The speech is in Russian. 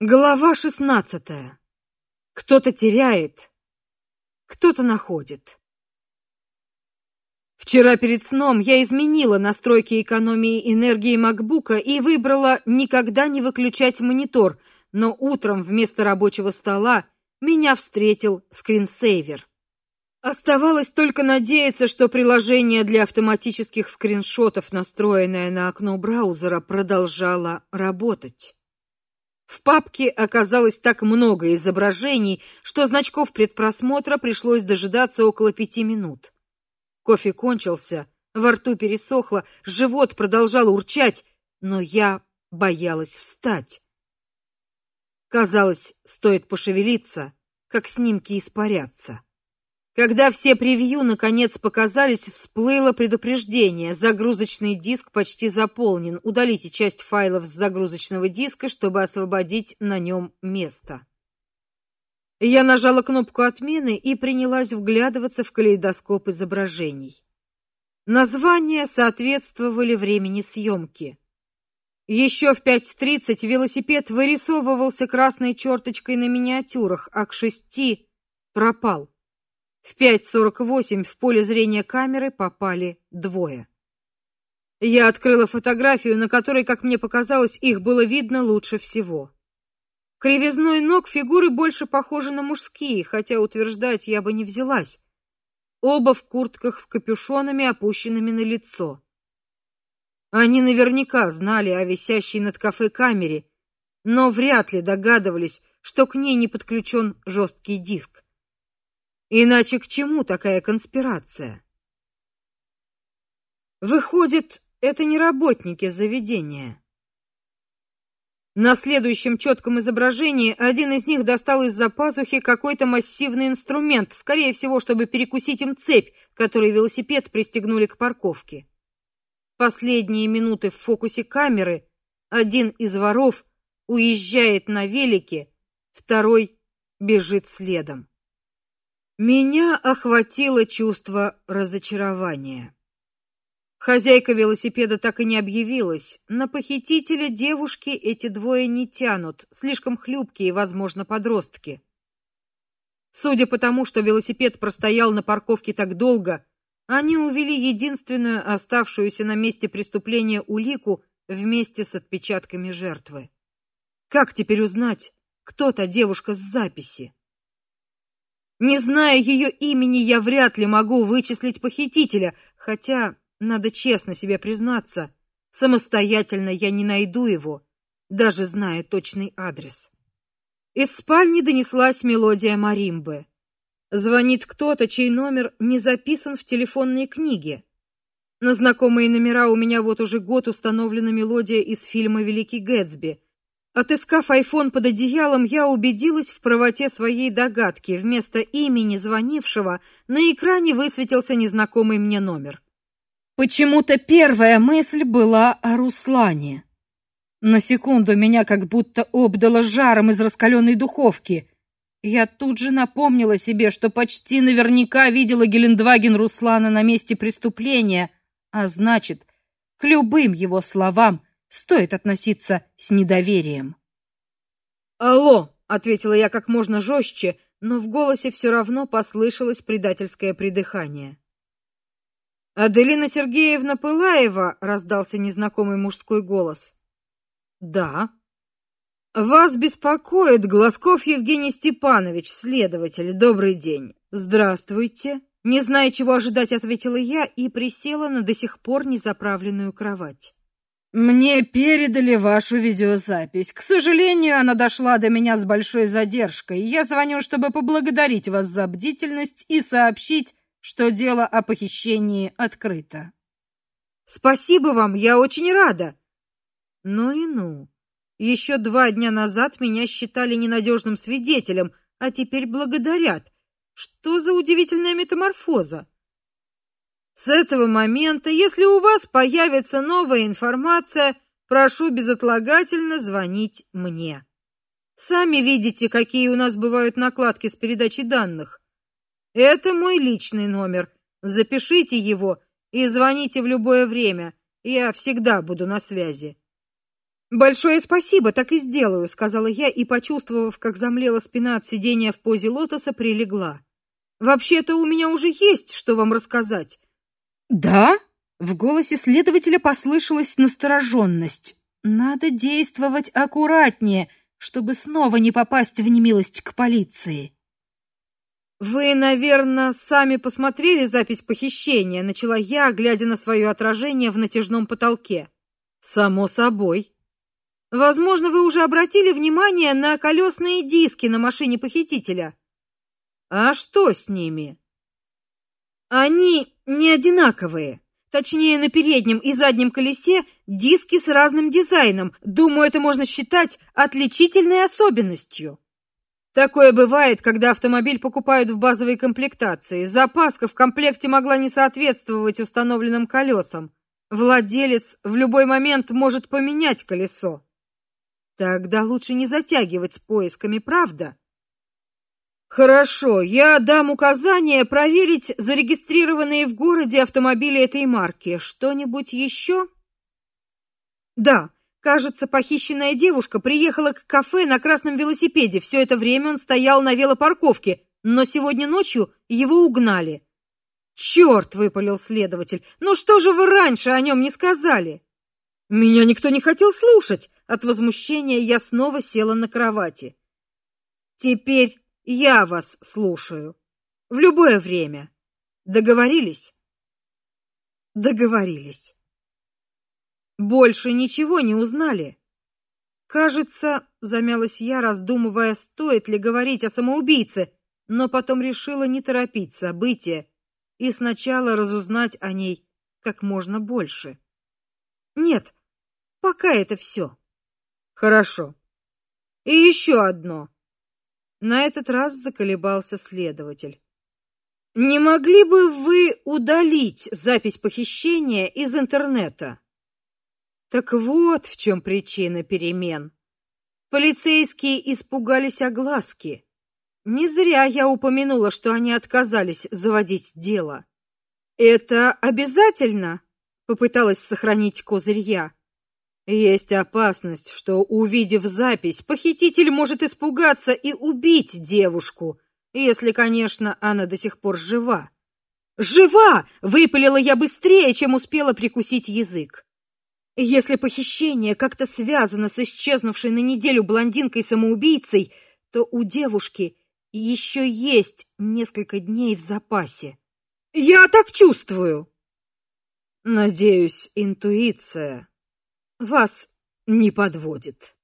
Глава шестнадцатая. Кто-то теряет, кто-то находит. Вчера перед сном я изменила настройки экономии энергии MacBook и выбрала никогда не выключать монитор, но утром вместо рабочего стола меня встретил скринсейвер. Оставалось только надеяться, что приложение для автоматических скриншотов, настроенное на окно браузера, продолжало работать. В папке оказалось так много изображений, что значков предпросмотра пришлось дожидаться около пяти минут. Кофе кончился, во рту пересохло, живот продолжал урчать, но я боялась встать. Казалось, стоит пошевелиться, как снимки испарятся. Когда все превью наконец показались, всплыло предупреждение: загрузочный диск почти заполнен. Удалите часть файлов с загрузочного диска, чтобы освободить на нем место. Я нажала кнопку отмены и принялась вглядываться в калейдоскоп изображений. Названия соответствовали времени съемки. Еще в 5:30 велосипед вырисовывался красной черточкой на миниатюрах, а к шести пропал. В 5:48 в поле зрения камеры попали двое. Я открыла фотографию, на которой, как мне показалось, их было видно лучше всего. Кривизной ног фигуры больше похожи на мужские, хотя утверждать я бы не взялась. Оба в куртках с капюшонами, опущенными на лицо. Они наверняка знали о висящей над кафе камере, но вряд ли догадывались, что к ней не подключен жесткий диск. Иначе к чему такая конспирация? Выходит, это не работники заведения. На следующем четком изображении один из них достал из-за пазухи какой-то массивный инструмент, скорее всего, чтобы перекусить им цепь, которой велосипед пристегнули к парковке. Последние минуты в фокусе камеры один из воров уезжает на велике, второй бежит следом. Меня охватило чувство разочарования. Хозяйка велосипеда так и не объявилась. На похитителя девушки эти двое не тянут, слишком хлюпкие, возможно, подростки. Судя по тому, что велосипед простоял на парковке так долго, они увели единственную оставшуюся на месте преступления улику вместе с отпечатками жертвы. Как теперь узнать, кто та девушка с записи? Не зная ее имени, я вряд ли могу вычислить похитителя, хотя, надо честно себе признаться, самостоятельно я не найду его, даже зная точный адрес. Из спальни донеслась мелодия маримбы. Звонит кто-то, чей номер не записан в телефонной книге. На знакомые номера у меня вот уже год установлена мелодия из фильма Великий Гэтсби. Отыскав айфон под одеялом, я убедилась в правоте своей догадки. Вместо имени звонившего на экране высветился незнакомый мне номер. Почему-то первая мысль была о Руслане. На секунду меня как будто обдало жаром из раскаленной духовки. Я тут же напомнила себе, что почти наверняка видела Гелендваген Руслана на месте преступления, а значит, к любым его словам стоит относиться с недоверием. Алло, ответила я как можно жестче, но в голосе все равно послышалось предательское придыхание. Аделина Сергеевна Пылаева, раздался незнакомый мужской голос. Да. Вас беспокоит Глазков Евгений Степанович, следователь. Добрый день. Здравствуйте. Не зная, чего ожидать, ответила я и присела на до сих пор незаправленную кровать. Мне передали вашу видеозапись. К сожалению, она дошла до меня с большой задержкой. Я звоню, чтобы поблагодарить вас за бдительность и сообщить, что дело о похищении открыто. Спасибо вам, я очень рада. Ну и ну. Еще два дня назад меня считали ненадежным свидетелем, а теперь благодарят. Что за удивительная метаморфоза? С этого момента, если у вас появится новая информация, прошу безотлагательно звонить мне. Сами видите, какие у нас бывают накладки с передачей данных. Это мой личный номер. Запишите его и звоните в любое время. Я всегда буду на связи. Большое спасибо, так и сделаю, сказала я и, почувствовав, как замлела спина от сидения в позе лотоса, прилегла. Вообще-то у меня уже есть, что вам рассказать. Да? В голосе следователя послышалась настороженность. Надо действовать аккуратнее, чтобы снова не попасть в немилость к полиции. Вы, наверное, сами посмотрели запись похищения, начала я, глядя на свое отражение в натяжном потолке. Само собой. Возможно, вы уже обратили внимание на колесные диски на машине похитителя. А что с ними? Они не одинаковые. Точнее, на переднем и заднем колесе диски с разным дизайном. Думаю, это можно считать отличительной особенностью. Такое бывает, когда автомобиль покупают в базовой комплектации. Запаска в комплекте могла не соответствовать установленным колесам. Владелец в любой момент может поменять колесо. Тогда лучше не затягивать с поисками, правда? Хорошо, я дам указание проверить зарегистрированные в городе автомобили этой марки. Что-нибудь еще? Да, кажется, похищенная девушка приехала к кафе на красном велосипеде. Все это время он стоял на велопарковке, но сегодня ночью его угнали. Черт, выпалил следователь. Ну что же вы раньше о нем не сказали? Меня никто не хотел слушать. От возмущения я снова села на кровати. Теперь я вас слушаю. В любое время. Договорились? Договорились. Больше ничего не узнали. Кажется, замялась я, раздумывая, стоит ли говорить о самоубийце, но потом решила не торопить события и сначала разузнать о ней как можно больше. Нет, пока это все. Хорошо. И еще одно. На этот раз заколебался следователь. Не могли бы вы удалить запись похищения из интернета? Так вот в чем причина перемен. Полицейские испугались огласки. Не зря я упомянула, что они отказались заводить дело. Это обязательно, попыталась сохранить козырь я. Есть опасность, что увидев запись, похититель может испугаться и убить девушку, если, конечно, она до сих пор жива. Жива, выпалила я быстрее, чем успела прикусить язык. Если похищение как-то связано с исчезнувшей на неделю блондинкой-самоубийцей, то у девушки еще есть несколько дней в запасе. Я так чувствую. Надеюсь, интуиция вас не подводит.